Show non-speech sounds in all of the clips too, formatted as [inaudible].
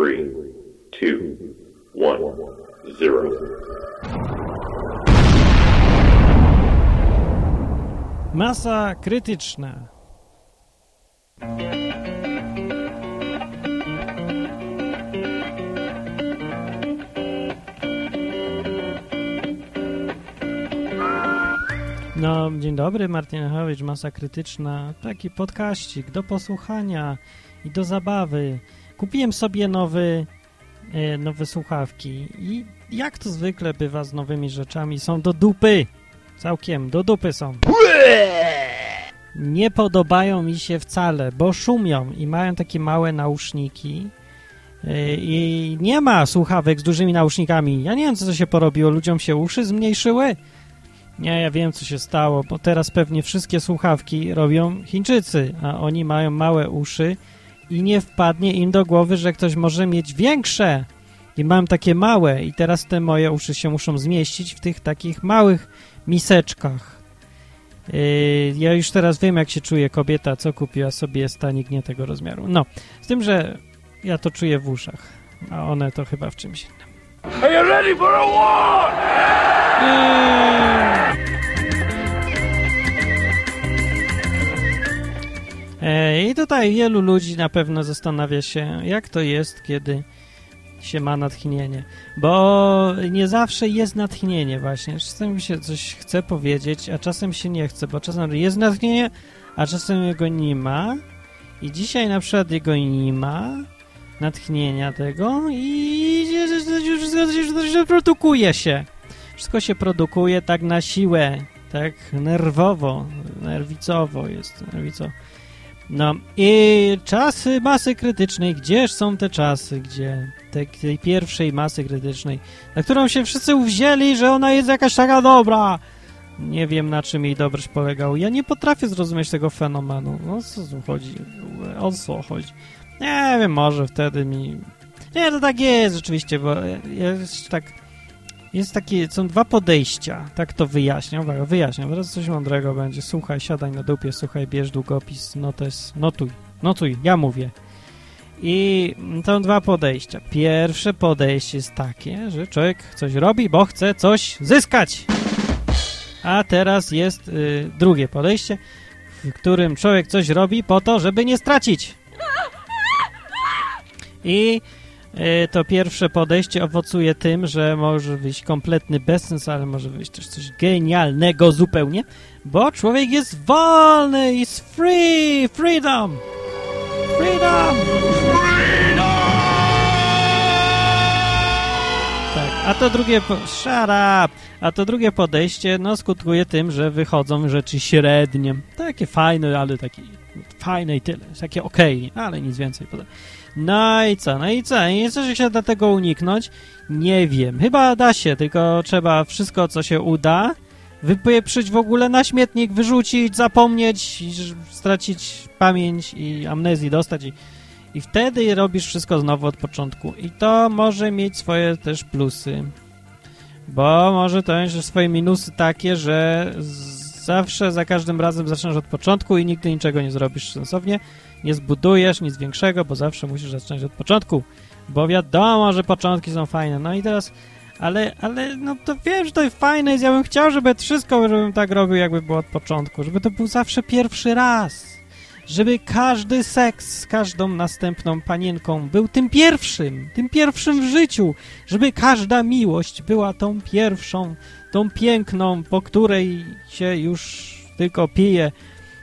three, two, one, zero. Masa krytyczna. No, dzień dobry, Martin Lechowicz, Masa Krytyczna. Taki podkaścik do posłuchania i do zabawy. Kupiłem sobie nowy, e, nowe słuchawki i jak to zwykle bywa z nowymi rzeczami, są do dupy. Całkiem, do dupy są. Nie podobają mi się wcale, bo szumią i mają takie małe nauszniki. Yy, I nie ma słuchawek z dużymi nausznikami. Ja nie wiem, co się porobiło. Ludziom się uszy zmniejszyły? Nie, ja wiem, co się stało, bo teraz pewnie wszystkie słuchawki robią Chińczycy, a oni mają małe uszy i nie wpadnie im do głowy, że ktoś może mieć większe. I mam takie małe i teraz te moje uszy się muszą zmieścić w tych takich małych miseczkach. Yy, ja już teraz wiem, jak się czuje kobieta, co kupiła sobie stanik nie tego rozmiaru. No, z tym, że ja to czuję w uszach, a one to chyba w czymś innym. Are you ready for a war? E, I tutaj wielu ludzi na pewno zastanawia się, jak to jest, kiedy się ma natchnienie. Bo nie zawsze jest natchnienie właśnie. Czasem się coś chce powiedzieć, a czasem się nie chce, bo czasem jest natchnienie, a czasem jego nie ma. I dzisiaj na przykład jego nie ma, natchnienia tego i się produkuje się. Wszystko się produkuje tak na siłę, tak nerwowo, nerwicowo jest, nerwico. No i czasy masy krytycznej, gdzież są te czasy, gdzie te, tej pierwszej masy krytycznej, na którą się wszyscy uwzięli, że ona jest jakaś taka dobra. Nie wiem, na czym jej dobroć polegał. Ja nie potrafię zrozumieć tego fenomenu. No, o co tu chodzi? O co chodzi? Nie wiem, może wtedy mi... Nie, to tak jest rzeczywiście, bo jest tak... Jest takie, są dwa podejścia, tak to wyjaśniam, uwaga, wyjaśniam, teraz coś mądrego będzie, słuchaj, siadaj na dupie, słuchaj, bierz długopis, notes, notuj, notuj, ja mówię. I są dwa podejścia. Pierwsze podejście jest takie, że człowiek coś robi, bo chce coś zyskać. A teraz jest y, drugie podejście, w którym człowiek coś robi po to, żeby nie stracić. I to pierwsze podejście owocuje tym, że może wyjść kompletny bezsens, ale może wyjść też coś genialnego zupełnie, bo człowiek jest wolny, jest free, freedom, freedom. Tak, a to drugie, shut up, a to drugie podejście, no, skutkuje tym, że wychodzą rzeczy średnie, takie fajne, ale takie fajne i tyle, takie okej, okay, ale nic więcej. No i co, no i co, i co się da tego uniknąć? Nie wiem, chyba da się, tylko trzeba wszystko, co się uda, wypieprzyć w ogóle na śmietnik, wyrzucić, zapomnieć, stracić pamięć i amnezji dostać i i wtedy robisz wszystko znowu od początku. I to może mieć swoje też plusy. Bo może to mieć swoje minusy takie, że zawsze, za każdym razem zaczynasz od początku i nigdy niczego nie zrobisz sensownie. Nie zbudujesz nic większego, bo zawsze musisz zacząć od początku. Bo wiadomo, że początki są fajne. No i teraz... Ale, ale, no to wiem, że to jest fajne i ja bym chciał, żeby wszystko, żebym tak robił, jakby było od początku. Żeby to był zawsze pierwszy raz żeby każdy seks z każdą następną panienką był tym pierwszym, tym pierwszym w życiu, żeby każda miłość była tą pierwszą, tą piękną, po której się już tylko pije,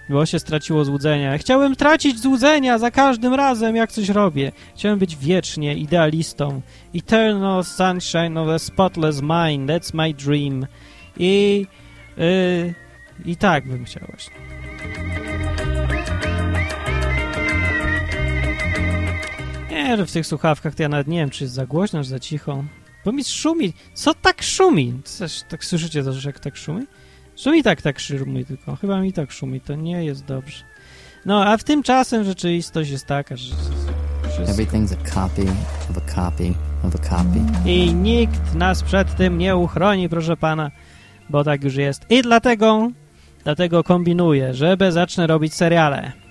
bo się straciło złudzenia. Chciałem tracić złudzenia za każdym razem, jak coś robię. Chciałem być wiecznie idealistą. Eternal sunshine of a spotless mind, that's my dream. I... Yy, I tak bym chciał właśnie. Nie, że w tych słuchawkach to ja nawet nie wiem, czy jest za głośno, czy za cicho. Bo mi szumi. Co tak szumi? Coś, tak słyszycie to, że jak tak szumi? Szumi tak, tak szumi tylko. Chyba mi tak szumi. To nie jest dobrze. No, a w tymczasem rzeczywistość jest taka, że... Everything's a copy of a copy of a copy. I nikt nas przed tym nie uchroni, proszę pana, bo tak już jest. I dlatego, dlatego kombinuję, żeby zacznę robić seriale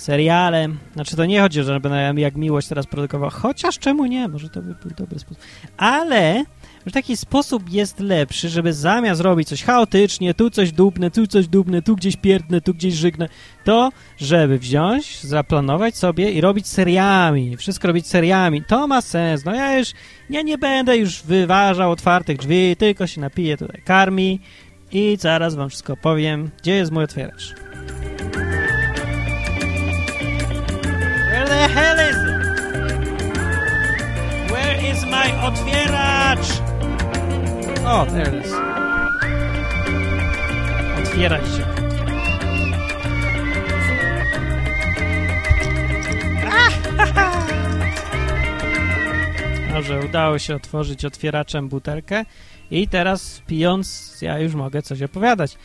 seriale. Znaczy to nie chodzi, żeby na- jak miłość teraz produkował, chociaż czemu nie, może to by był dobry sposób. Ale że taki sposób jest lepszy, żeby zamiast robić coś chaotycznie, tu coś dupnę, tu coś dupnę, tu gdzieś pierdnę, tu gdzieś żygnę, to żeby wziąć, zaplanować sobie i robić seriami. Wszystko robić seriami. To ma sens. No ja już, ja nie będę już wyważał otwartych drzwi, tylko się napiję tutaj karmi i zaraz wam wszystko powiem. Gdzie jest mój otwieracz? Otwieracz? O, there it is. Otwieraj się. [laughs] Dobrze, udało się otworzyć otwieraczem butelkę i teraz pijąc ja już mogę coś opowiadać.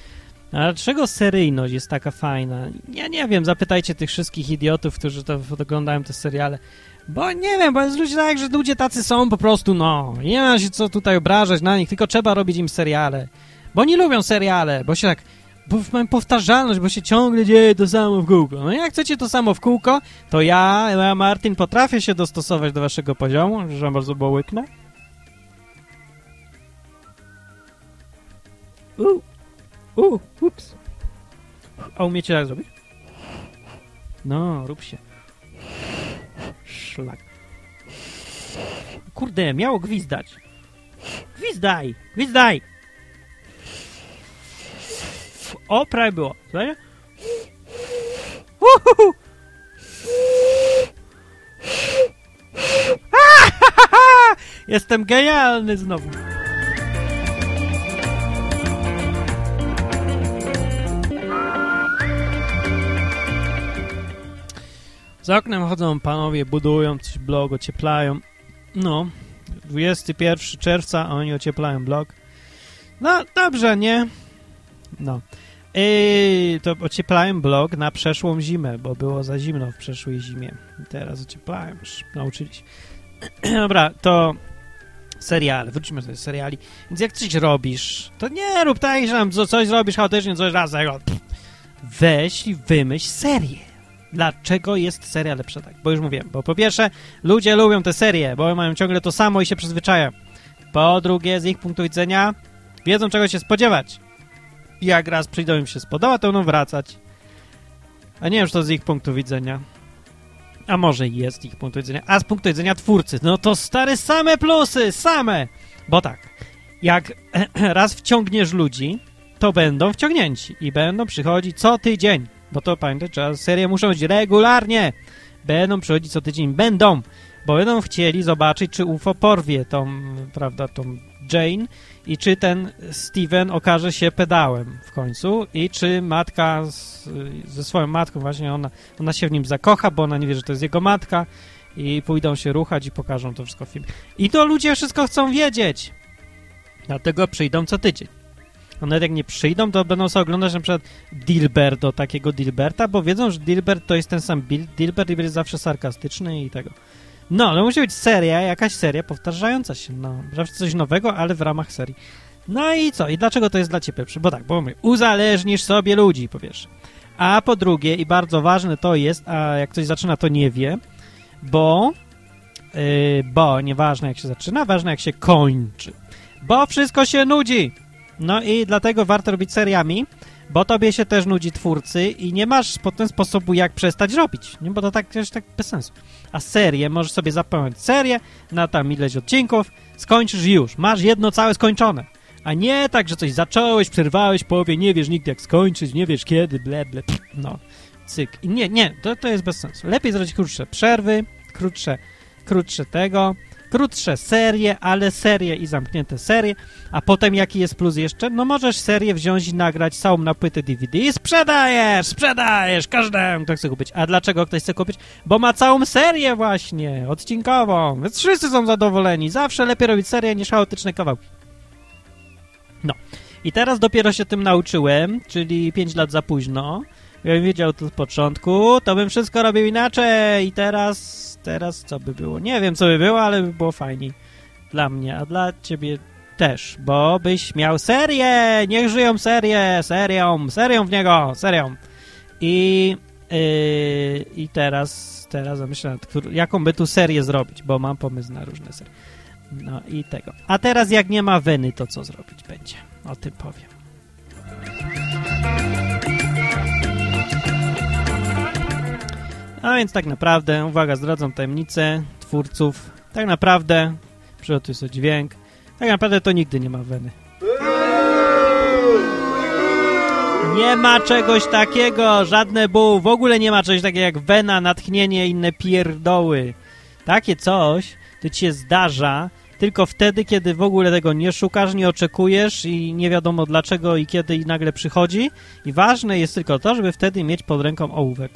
A dlaczego seryjność jest taka fajna? Ja nie wiem, zapytajcie tych wszystkich idiotów, którzy to oglądają te seriale. Bo nie wiem, bo jest ludzie tak, że ludzie tacy są po prostu, no. Nie ma się co tutaj obrażać na nich, tylko trzeba robić im seriale. Bo oni lubią seriale, bo się tak... Bo mają powtarzalność, bo się ciągle dzieje to samo w kółko. No jak chcecie to samo w kółko, to ja, ja Martin, potrafię się dostosować do waszego poziomu, że bardzo było łyknę. U, u, ups. A umiecie tak zrobić? No, rób się. Szlak. Kurde, miało gwizdać. Gwizdaj! Gwizdaj! O, prawie było. Słuchajcie? Uhuhu! [laughs] Jestem genialny znowu. Za oknem chodzą panowie, budują coś blog, ocieplają. No, 21 czerwca, oni ocieplają blog. No, dobrze, nie? No. Yy, to ocieplałem blog na przeszłą zimę, bo było za zimno w przeszłej zimie. Teraz ocieplałem, już nauczyli się. [clears throat] Dobra, to seriale, wróćmy do seriali. Więc jak coś robisz, to nie rób tak, że co- coś zrobisz chaotycznie, coś raz. Weź i wymyśl serię. Dlaczego jest seria lepsza tak? Bo już mówiłem, bo po pierwsze, ludzie lubią te serie, bo mają ciągle to samo i się przyzwyczajają. Po drugie, z ich punktu widzenia, wiedzą czego się spodziewać. Jak raz przyjdą im się spodoba, to będą wracać. A nie wiem, czy to z ich punktu widzenia. A może jest ich punktu widzenia. A z punktu widzenia twórcy, no to stare same plusy, same! Bo tak, jak [clears throat] raz wciągniesz ludzi, to będą wciągnięci i będą przychodzić co tydzień. Bo to pamiętaj, trzeba, serie muszą być regularnie. Będą przychodzić co tydzień, będą, bo będą chcieli zobaczyć, czy UFO porwie tą, prawda, tą Jane i czy ten Steven okaże się pedałem w końcu i czy matka z, ze swoją matką właśnie, ona, ona się w nim zakocha, bo ona nie wie, że to jest jego matka i pójdą się ruchać i pokażą to wszystko w filmie. I to ludzie wszystko chcą wiedzieć. Dlatego przyjdą co tydzień. A nawet jak nie przyjdą, to będą sobie oglądać na przykład Dilbert do takiego Dilberta, bo wiedzą, że Dilbert to jest ten sam Bil Dilbert i jest zawsze sarkastyczny i tego. No, no musi być seria, jakaś seria powtarzająca się, no. Zawsze coś nowego, ale w ramach serii. No i co? I dlaczego to jest dla ciebie? Bo tak, bo mówię, uzależnisz sobie ludzi, po pierwsze. A po drugie, i bardzo ważne to jest, a jak ktoś zaczyna, to nie wie, bo, yy, bo nieważne jak się zaczyna, ważne jak się kończy. Bo wszystko się nudzi. No i dlatego warto robić seriami, bo tobie się też nudzi twórcy i nie masz potem sposobu, jak przestać robić, nie? bo to tak jest tak bez sensu. A serię możesz sobie zapełnić serię na tam ileś odcinków, skończysz już, masz jedno całe skończone. A nie tak, że coś zacząłeś, przerwałeś, połowie, nie wiesz nigdy jak skończyć, nie wiesz kiedy, ble, ble, pff, no, cyk. I nie, nie, to, to jest bez sensu. Lepiej zrobić krótsze przerwy, krótsze, krótsze tego, krótsze serie, ale serie i zamknięte serie, a potem jaki jest plus jeszcze? No możesz serię wziąć i nagrać całą na płytę DVD i sprzedajesz, sprzedajesz każdemu, kto chce kupić. A dlaczego ktoś chce kupić? Bo ma całą serię właśnie, odcinkową, więc wszyscy są zadowoleni. Zawsze lepiej robić serię niż chaotyczne kawałki. No. I teraz dopiero się tym nauczyłem, czyli 5 lat za późno. Gdybym wiedział to od początku, to bym wszystko robił inaczej i teraz, teraz co by było? Nie wiem, co by było, ale by było fajniej dla mnie, a dla ciebie też, bo byś miał serię, niech żyją serię, serią, serią w niego, serią. I Yy, I teraz, teraz myślę, nad któr- jaką by tu serię zrobić, bo mam pomysł na różne serie. No i tego. A teraz jak nie ma Weny, to co zrobić będzie? O tym powiem. A więc tak naprawdę, uwaga, zdradzam tajemnicę twórców. Tak naprawdę, przygotuj sobie dźwięk, tak naprawdę to nigdy nie ma Weny. Nie ma czegoś takiego, żadne bu, w ogóle nie ma czegoś takiego jak wena, natchnienie, inne pierdoły. Takie coś to ci się zdarza tylko wtedy, kiedy w ogóle tego nie szukasz, nie oczekujesz i nie wiadomo dlaczego i kiedy i nagle przychodzi. I ważne jest tylko to, żeby wtedy mieć pod ręką ołówek.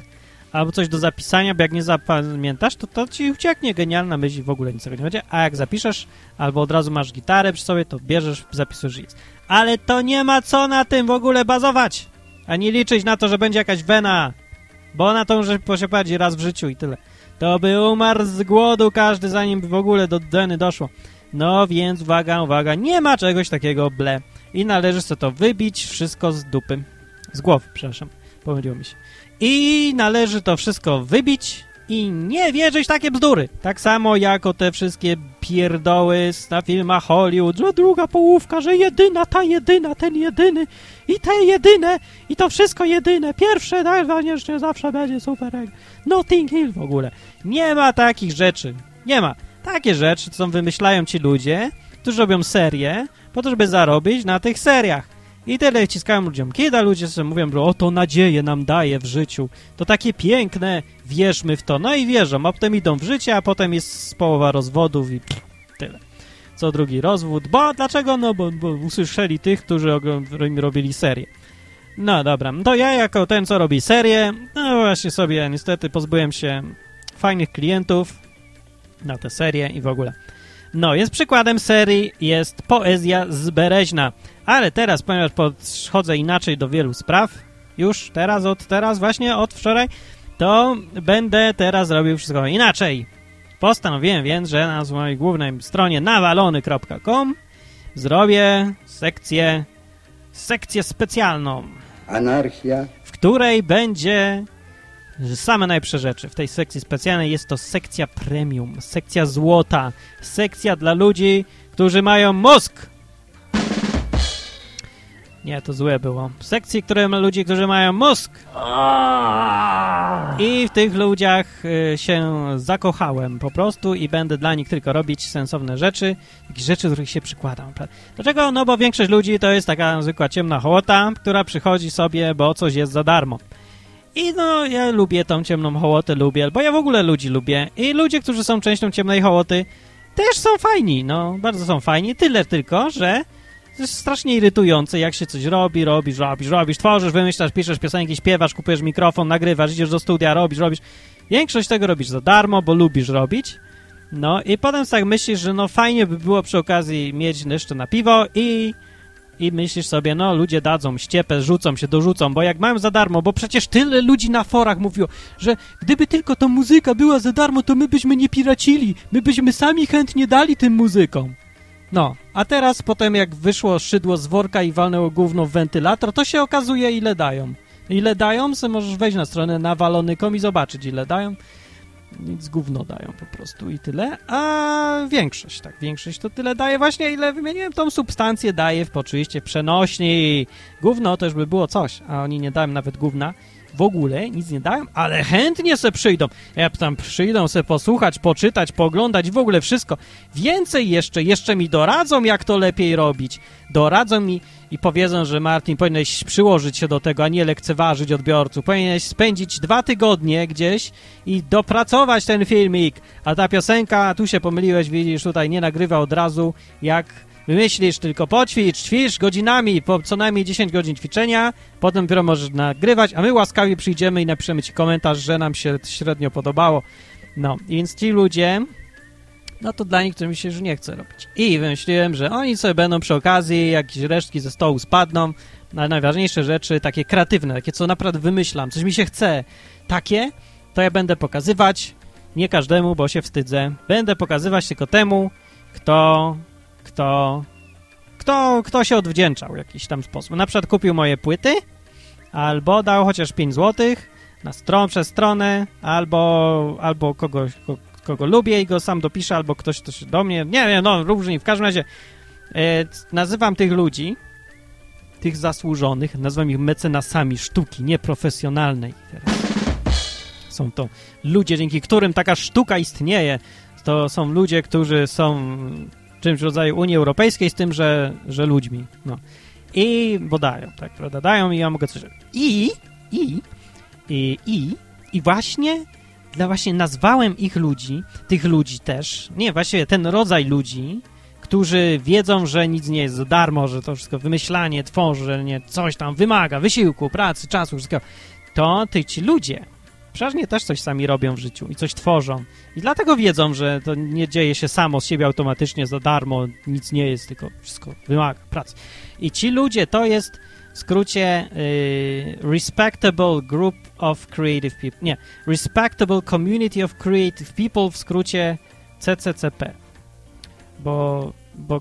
Albo coś do zapisania, bo jak nie zapamiętasz, to to ci ucieknie genialna myśl w ogóle nic z tego nie będzie. A jak zapiszesz, albo od razu masz gitarę przy sobie, to bierzesz, zapisujesz i jest. Ale to nie ma co na tym w ogóle bazować. Ani liczyć na to, że będzie jakaś wena. Bo na tą, że się prowadzi raz w życiu i tyle. To by umarł z głodu każdy, zanim w ogóle do weny doszło. No więc uwaga, uwaga, nie ma czegoś takiego ble. I należy sobie to wybić wszystko z dupy. Z głowy, przepraszam. Pomyliło mi się. I należy to wszystko wybić i nie wierzyć takie bzdury. Tak samo jako te wszystkie pierdoły na filmach Hollywood, że druga połówka, że jedyna, ta jedyna, ten jedyny i te jedyne i to wszystko jedyne. Pierwsze najważniejsze zawsze będzie super. Nothing Hill w ogóle. Nie ma takich rzeczy. Nie ma. Takie rzeczy, co wymyślają ci ludzie, którzy robią serie, po to, żeby zarobić na tych seriach. I tyle wciskają ludziom kiedy ludzie sobie mówią, że oto nadzieję nam daje w życiu. To takie piękne, wierzmy w to. No i wierzą, a potem idą w życie, a potem jest połowa rozwodów i pff, tyle. Co drugi rozwód. Bo dlaczego? No bo, bo usłyszeli tych, którzy robili serię. No dobra, to ja jako ten, co robi serię, no właśnie sobie niestety pozbyłem się fajnych klientów na tę serię i w ogóle. No, jest przykładem serii, jest poezja z Bereźna. Ale teraz, ponieważ podchodzę inaczej do wielu spraw, już teraz, od teraz, właśnie od wczoraj, to będę teraz robił wszystko inaczej. Postanowiłem więc, że na mojej głównej stronie nawalony.com zrobię sekcję, sekcję specjalną. Anarchia. W której będzie same najlepsze rzeczy. W tej sekcji specjalnej jest to sekcja premium, sekcja złota, sekcja dla ludzi, którzy mają mózg. Nie, to złe było. Sekcji, które ma ludzi, którzy mają mózg. I w tych ludziach y, się zakochałem po prostu i będę dla nich tylko robić sensowne rzeczy, jakieś rzeczy, do których się przykładam. Dlaczego? No bo większość ludzi to jest taka zwykła ciemna hołota, która przychodzi sobie, bo coś jest za darmo. I no, ja lubię tą ciemną hołotę, lubię, bo ja w ogóle ludzi lubię. I ludzie, którzy są częścią ciemnej hołoty, też są fajni, no, bardzo są fajni. Tyle tylko, że to jest strasznie irytujące, jak się coś robi, robisz, robisz, robisz, tworzysz, wymyślasz, piszesz piosenki, śpiewasz, kupujesz mikrofon, nagrywasz, idziesz do studia, robisz, robisz. Większość tego robisz za darmo, bo lubisz robić. No i potem tak myślisz, że no fajnie by było przy okazji mieć jeszcze na piwo i i myślisz sobie, no ludzie dadzą ściepę, rzucą się, dorzucą, bo jak mają za darmo, bo przecież tyle ludzi na forach mówiło, że gdyby tylko ta muzyka była za darmo, to my byśmy nie piracili, my byśmy sami chętnie dali tym muzykom. No, a teraz potem jak wyszło szydło z worka i walnęło gówno w wentylator, to się okazuje ile dają. Ile dają, se możesz wejść na stronę nawalony.com i zobaczyć ile dają nic gówno dają po prostu i tyle, a większość, tak, większość to tyle daje właśnie, ile wymieniłem tą substancję, daje w oczywiście przenośni. Gówno też by było coś, a oni nie dają nawet gówna, w ogóle nic nie dają, ale chętnie se przyjdą. Jak tam przyjdą se posłuchać, poczytać, poglądać, w ogóle wszystko. Więcej jeszcze, jeszcze mi doradzą, jak to lepiej robić. Doradzą mi i powiedzą, że Martin, powinieneś przyłożyć się do tego, a nie lekceważyć odbiorców. Powinieneś spędzić dwa tygodnie gdzieś i dopracować ten filmik. A ta piosenka, tu się pomyliłeś, widzisz, tutaj nie nagrywa od razu, jak Wymyślisz tylko poćwicz, ćwicz godzinami, po co najmniej 10 godzin ćwiczenia, potem dopiero możesz nagrywać, a my łaskawie przyjdziemy i napiszemy ci komentarz, że nam się średnio podobało. No, więc ci ludzie, no to dla nich mi się już nie chce robić. I wymyśliłem, że oni sobie będą przy okazji, jakieś resztki ze stołu spadną, na najważniejsze rzeczy, takie kreatywne, takie co naprawdę wymyślam, coś mi się chce, takie, to ja będę pokazywać, nie każdemu, bo się wstydzę, będę pokazywać tylko temu, kto kto, kto, kto się odwdzięczał w jakiś tam sposób. Na przykład kupił moje płyty, albo dał chociaż 5 złotych, na stron, przez stronę, albo, albo kogoś, ko, kogo lubię i go sam dopiszę, albo ktoś, kto się do mnie, nie wiem, no różnie, w każdym razie e, nazywam tych ludzi, tych zasłużonych, nazywam ich mecenasami sztuki nieprofesjonalnej. Są to ludzie, dzięki którym taka sztuka istnieje. To są ludzie, którzy są czymś w rodzaju Unii Europejskiej z tym, że, że ludźmi. No. I, bo dają, tak, prawda? Dają i ja mogę coś... I, i, i, i, i właśnie dla właśnie nazwałem ich ludzi, tych ludzi też, nie, właściwie ten rodzaj ludzi, którzy wiedzą, że nic nie jest za darmo, że to wszystko wymyślanie, tworzenie, coś tam wymaga, wysiłku, pracy, czasu, wszystkiego, to ty, ci ludzie przeważnie też coś sami robią w życiu i coś tworzą. I dlatego wiedzą, że to nie dzieje się samo z siebie automatycznie za darmo, nic nie jest, tylko wszystko wymaga pracy. I ci ludzie to jest w skrócie y, Respectable Group of Creative People. Nie, Respectable Community of Creative People w skrócie CCCP. Bo, bo,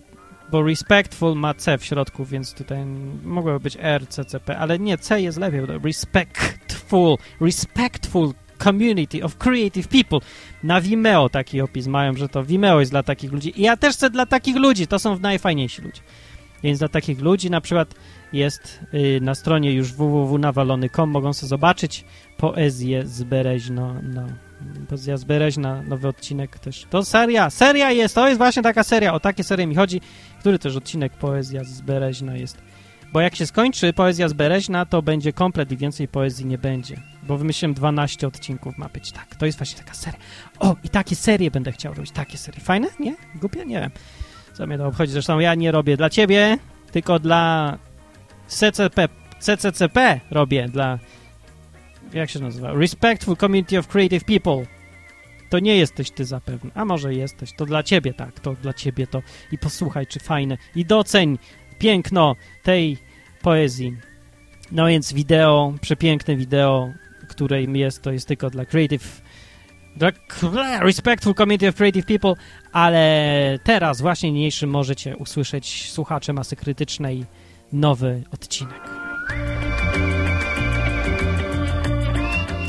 bo Respectful ma C w środku, więc tutaj mogłoby być RCCP, ale nie, C jest lepiej. Respectful, Respectful Community of Creative People. Na Vimeo taki opis mają, że to Vimeo jest dla takich ludzi. I ja też chcę dla takich ludzi, to są najfajniejsi ludzie. Więc dla takich ludzi na przykład jest y, na stronie już www.nawalony.com mogą sobie zobaczyć poezję z Bereźno. No, poezja z Bereźna, nowy odcinek też. To seria, seria jest, to jest właśnie taka seria, o takie serie mi chodzi, który też odcinek poezja z Bereźna jest. Bo jak się skończy poezja z Bereźna, to będzie komplet i więcej poezji nie będzie. Bo wymyśliłem 12 odcinków ma być. Tak, to jest właśnie taka seria. O, i takie serie będę chciał robić, takie serie. Fajne? Nie? Głupie? Nie wiem. Co mnie to obchodzi? Zresztą ja nie robię dla ciebie, tylko dla CCP, CCCP robię, dla jak się nazywa? Respectful Community of Creative People. To nie jesteś ty zapewne, a może jesteś, to dla ciebie tak, to dla ciebie to i posłuchaj, czy fajne i doceń piękno tej poezji. No więc wideo, przepiękne wideo, której jest, to jest tylko dla Creative dla Respectful Community of Creative People, ale teraz właśnie niniejszym możecie usłyszeć słuchacze masy krytycznej nowy odcinek.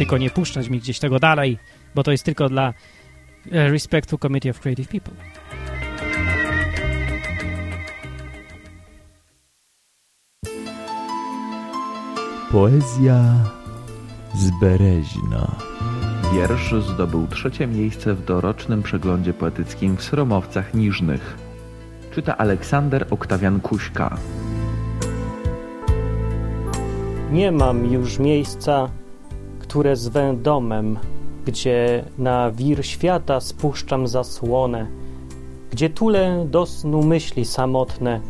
Tylko nie puszczać mi gdzieś tego dalej, bo to jest tylko dla e, Respectful Committee of Creative People. Poezja z Bereźna. Wiersz zdobył trzecie miejsce w dorocznym przeglądzie poetyckim w Sromowcach Niżnych. Czyta Aleksander Oktawian Kuśka. Nie mam już miejsca, które zwę domem, gdzie na wir świata spuszczam zasłonę, gdzie tule do snu myśli samotne,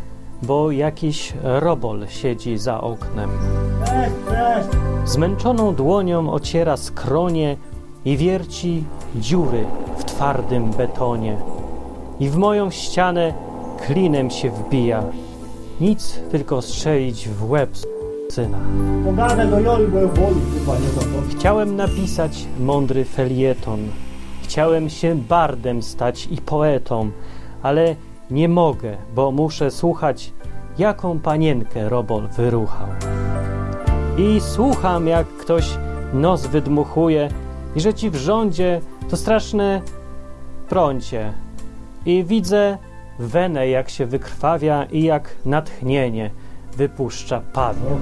bo jakiś robol siedzi za oknem. Zmęczoną dłonią ociera skronie i wierci dziury w twardym betonie. I w moją ścianę klinem się wbija. Nic, tylko strzelić w łeb syna. Chciałem napisać mądry felieton. Chciałem się bardem stać i poetą, ale nie mogę, bo muszę słuchać, jaką panienkę robol wyruchał. I słucham, jak ktoś nos wydmuchuje i że ci w rządzie to straszne prącie. I widzę wenę, jak się wykrwawia i jak natchnienie wypuszcza Paweł.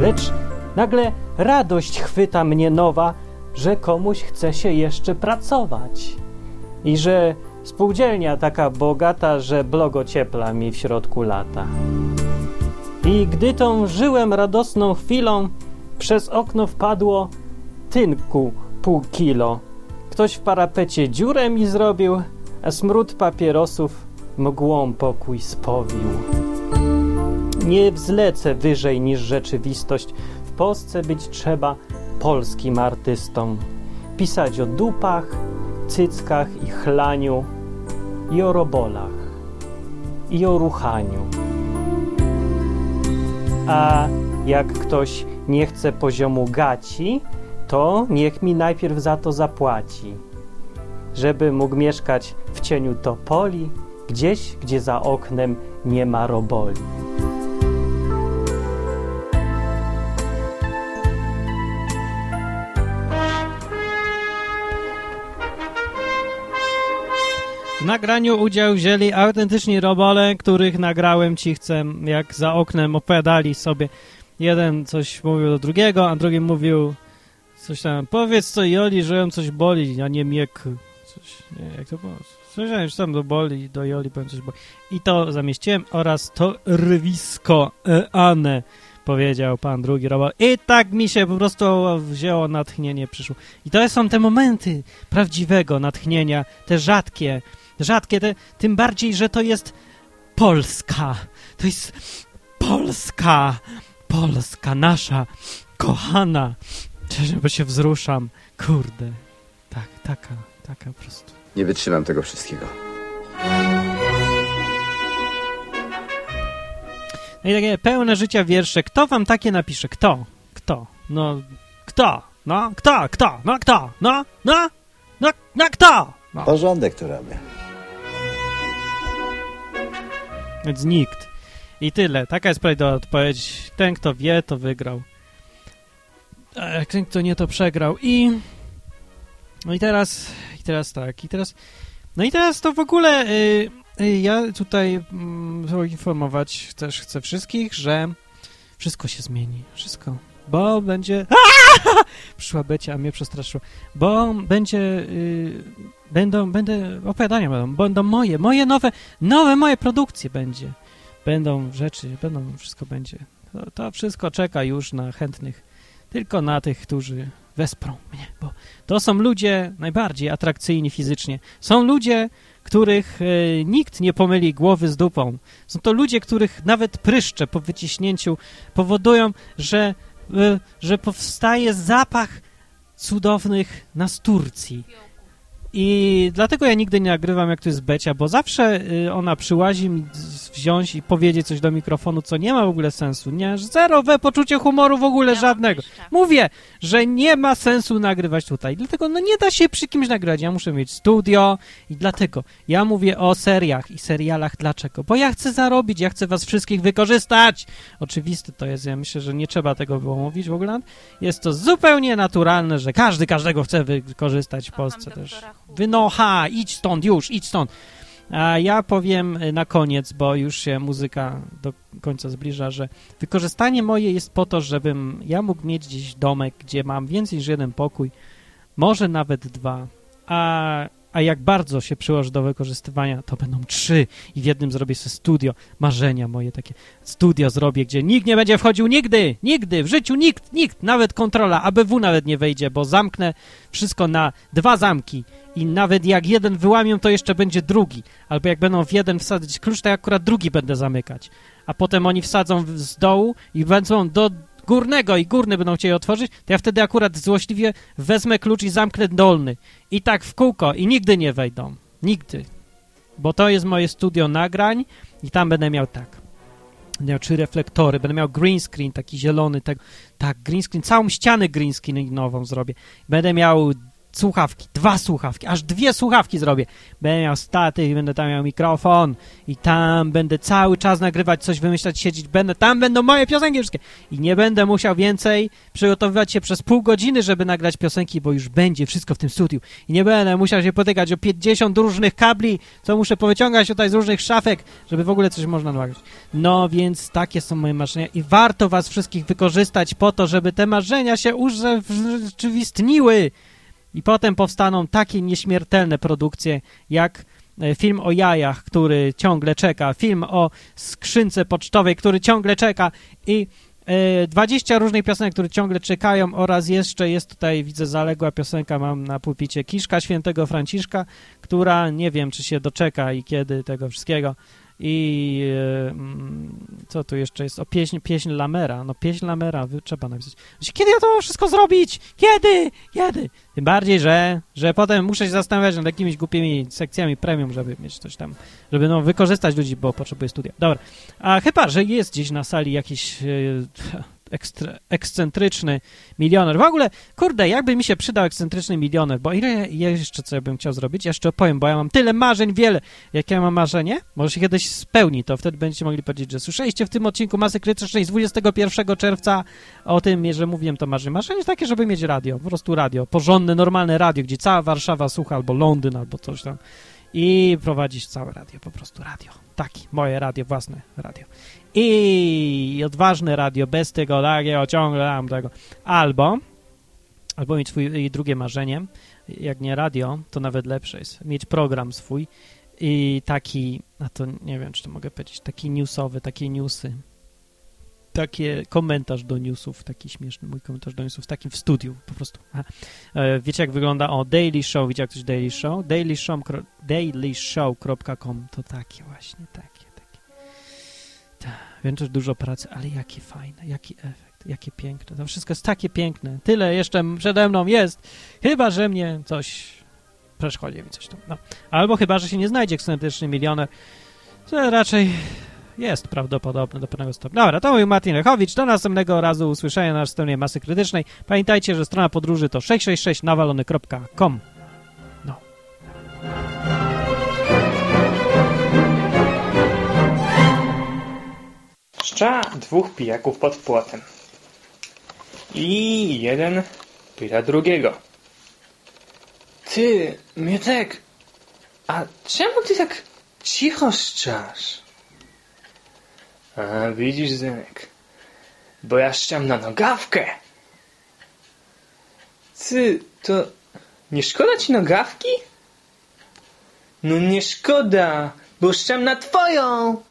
Lecz nagle radość chwyta mnie nowa, że komuś chce się jeszcze pracować. I że spółdzielnia taka bogata, że blogo ciepla mi w środku lata. I gdy tą żyłem radosną chwilą, przez okno wpadło tynku pół kilo. Ktoś w parapecie dziurę mi zrobił, a smród papierosów mgłą pokój spowił. Nie wzlecę wyżej niż rzeczywistość. W Polsce być trzeba polskim artystą. Pisać o dupach, cyckach i chlaniu, i o robolach, i o ruchaniu. A jak ktoś nie chce poziomu gaci, to niech mi najpierw za to zapłaci, żeby mógł mieszkać w cieniu topoli, gdzieś, gdzie za oknem nie ma roboli. W nagraniu udział wzięli autentyczni robole, których nagrałem ci chcę, jak za oknem opowiadali sobie. Jeden coś mówił do drugiego, a drugi mówił coś tam, powiedz co Joli, że ją coś boli, a nie miek. Coś, nie, jak to było? Słyszałem, że tam do boli, do Joli powiem coś boli. I to zamieściłem oraz to rwisko e, powiedział pan drugi robot. I tak mi się po prostu wzięło natchnienie, przyszło. I to są te momenty prawdziwego natchnienia, te rzadkie, rzadkie, te, tym bardziej, że to jest Polska. To jest Polska. Polska nasza, kochana. Bo się wzruszam. Kurde. Tak, taka, taka po prostu. Nie wytrzymam tego wszystkiego. No i takie pełne życia wiersze. Kto wam takie napisze? Kto? Kto? No, kto? No, kto? Kto? No, kto? No, no, no, no kto? No. Porządek tu robię. Więc nikt. I tyle. Taka jest prawidłowa odpowiedź. Ten, kto wie, to wygrał. A ten, kto nie, to przegrał. I... No i teraz... I teraz tak. I teraz... No i teraz to w ogóle... Y, y, ja tutaj mm, poinformować też chcę wszystkich, że wszystko się zmieni. Wszystko. Bo będzie... [laughs] Przyszła Becia, a mnie przestraszyło. Bo będzie... Y, będą... Będę... Opowiadania będą. Będą moje. Moje nowe... Nowe moje produkcje będzie będą rzeczy, będą, wszystko będzie. To, to, wszystko czeka już na chętnych, tylko na tych, którzy wesprą mnie, bo to są ludzie najbardziej atrakcyjni fizycznie. Są ludzie, których e, nikt nie pomyli głowy z dupą. Są to ludzie, których nawet pryszcze po wyciśnięciu powodują, że, e, że powstaje zapach cudownych nasturcji. I dlatego ja nigdy nie nagrywam, jak to jest Becia, bo zawsze y, ona przyłazi mi wziąć i powiedzieć coś do mikrofonu, co nie ma w ogóle sensu. Nie, zerowe poczucie humoru w ogóle żadnego. Mówię, że nie ma sensu nagrywać tutaj. Dlatego no nie da się przy kimś nagrać. Ja muszę mieć studio i dlatego ja mówię o seriach i serialach. Dlaczego? Bo ja chcę zarobić, ja chcę was wszystkich wykorzystać. Oczywiste to jest, ja myślę, że nie trzeba tego było mówić w ogóle. Jest to zupełnie naturalne, że każdy każdego chce wykorzystać w Polsce też. Wynocha, idź stąd już, idź stąd. A ja powiem na koniec, bo już się muzyka do końca zbliża, że wykorzystanie moje jest po to, żebym ja mógł mieć gdzieś domek, gdzie mam więcej niż jeden pokój, może nawet dwa, a, a jak bardzo się przyłoży do wykorzystywania, to będą trzy. I w jednym zrobię sobie studio, marzenia moje takie, studio zrobię, gdzie nikt nie będzie wchodził nigdy, nigdy, w życiu nikt, nikt, nawet kontrola, ABW nawet nie wejdzie, bo zamknę wszystko na dwa zamki i nawet jak jeden wyłamią, to jeszcze będzie drugi. Albo jak będą w jeden wsadzić klucz, to ja akurat drugi będę zamykać. A potem oni wsadzą z dołu i będą do górnego i górny będą chcieli otworzyć, to ja wtedy akurat złośliwie wezmę klucz i zamknę dolny. I tak w kółko i nigdy nie wejdą. Nigdy. Bo to jest moje studio nagrań i tam będę miał tak. Będę miał trzy reflektory, będę miał green screen, taki zielony, tak, tak green screen, całą ścianę green screen nową zrobię. Będę miał słuchawki, dwa słuchawki, aż dwie słuchawki zrobię. Będę miał statyw, będę tam miał mikrofon i tam będę cały czas nagrywać, coś wymyślać, siedzieć, będę, tam będą moje piosenki wszystkie. I nie będę musiał więcej przygotowywać się przez pół godziny, żeby nagrać piosenki, bo już będzie wszystko w tym studiu. I nie będę musiał się potykać o 50 różnych kabli, co muszę powyciągać tutaj z różnych szafek, żeby w ogóle coś można nagrać. No więc takie są moje marzenia i warto was wszystkich wykorzystać po to, żeby te marzenia się urzeczywistniły. I potem powstaną takie nieśmiertelne produkcje, jak e, film o jajach, który ciągle czeka, film o skrzynce pocztowej, który ciągle czeka i e, 20 różnych piosenek, które ciągle czekają oraz jeszcze jest tutaj, widzę, zaległa piosenka, mam na pulpicie Kiszka Świętego Franciszka, która nie wiem, czy się doczeka i kiedy tego wszystkiego. I e, mm, co tu jeszcze jest? O pieśń, pieśń Lamera. No pieśń Lamera, trzeba napisać. Kiedy ja to wszystko zrobić? Kiedy? Kiedy? Tym bardziej, że, że potem muszę się zastanawiać nad jakimiś głupimi sekcjami premium, żeby mieć coś tam, żeby no, wykorzystać ludzi, bo potrzebuję studia. Dobra. A chyba, że jest gdzieś na sali jakiś e, ekstra, ekscentryczny milioner. W ogóle, kurde, jakby mi się przydał ekscentryczny milioner, bo ile jeszcze co ja bym chciał zrobić? Jeszcze opowiem, bo ja mam tyle marzeń, wiele. Jakie ja mam marzenie? Może się kiedyś spełni, to wtedy będziecie mogli powiedzieć, że słyszeliście w tym odcinku Masy Krytycznej z 21 czerwca o tym, że mówiłem to marzenie. Marzenie takie, żeby mieć radio, po prostu radio, porządne, normalne radio, gdzie cała Warszawa słucha, albo Londyn, albo coś tam. i prowadzić całe radio, po prostu radio. Taki, moje radio, własne radio. I odważne radio, bez tego takiego, ciągle tam tego. Albo, albo mieć swój, drugie marzenie, jak nie radio, to nawet lepsze jest, mieć program swój i taki, a to nie wiem, czy to mogę powiedzieć, taki newsowy, takie newsy, takie komentarz do newsów, taki śmieszny mój komentarz do newsów, takim w studiu po prostu. E, Wiecie jak wygląda, o Daily Show, widzicie jak coś Daily Show? Daily Show, dailyshow.com to takie właśnie, takie, takie. Ta, wiem, że dużo pracy, ale jakie fajne, jaki efekt, jakie piękne, to wszystko jest takie piękne, tyle jeszcze przede mną jest, chyba, że mnie coś przeszkodzi mi coś tam, no. Albo chyba, że się nie znajdzie ekscentryczny milioner, to raczej jest prawdopodobne do pewnego stopnia. Dobra, to mówił Martin Lechowicz. Do następnego razu usłyszenia na stronie Masy Krytycznej. Pamiętajcie, że strona podróży to 666nawalony.com. Szcza dwóch pijaków pod płotem. I jeden pyta drugiego. Ty, Mietek, a czemu ty tak cicho szczasz? A widzisz, Zenek, bo ja szczam na nogawkę. Ty, to nie szkoda ci nogawki? No nie szkoda, bo szczam na twoją.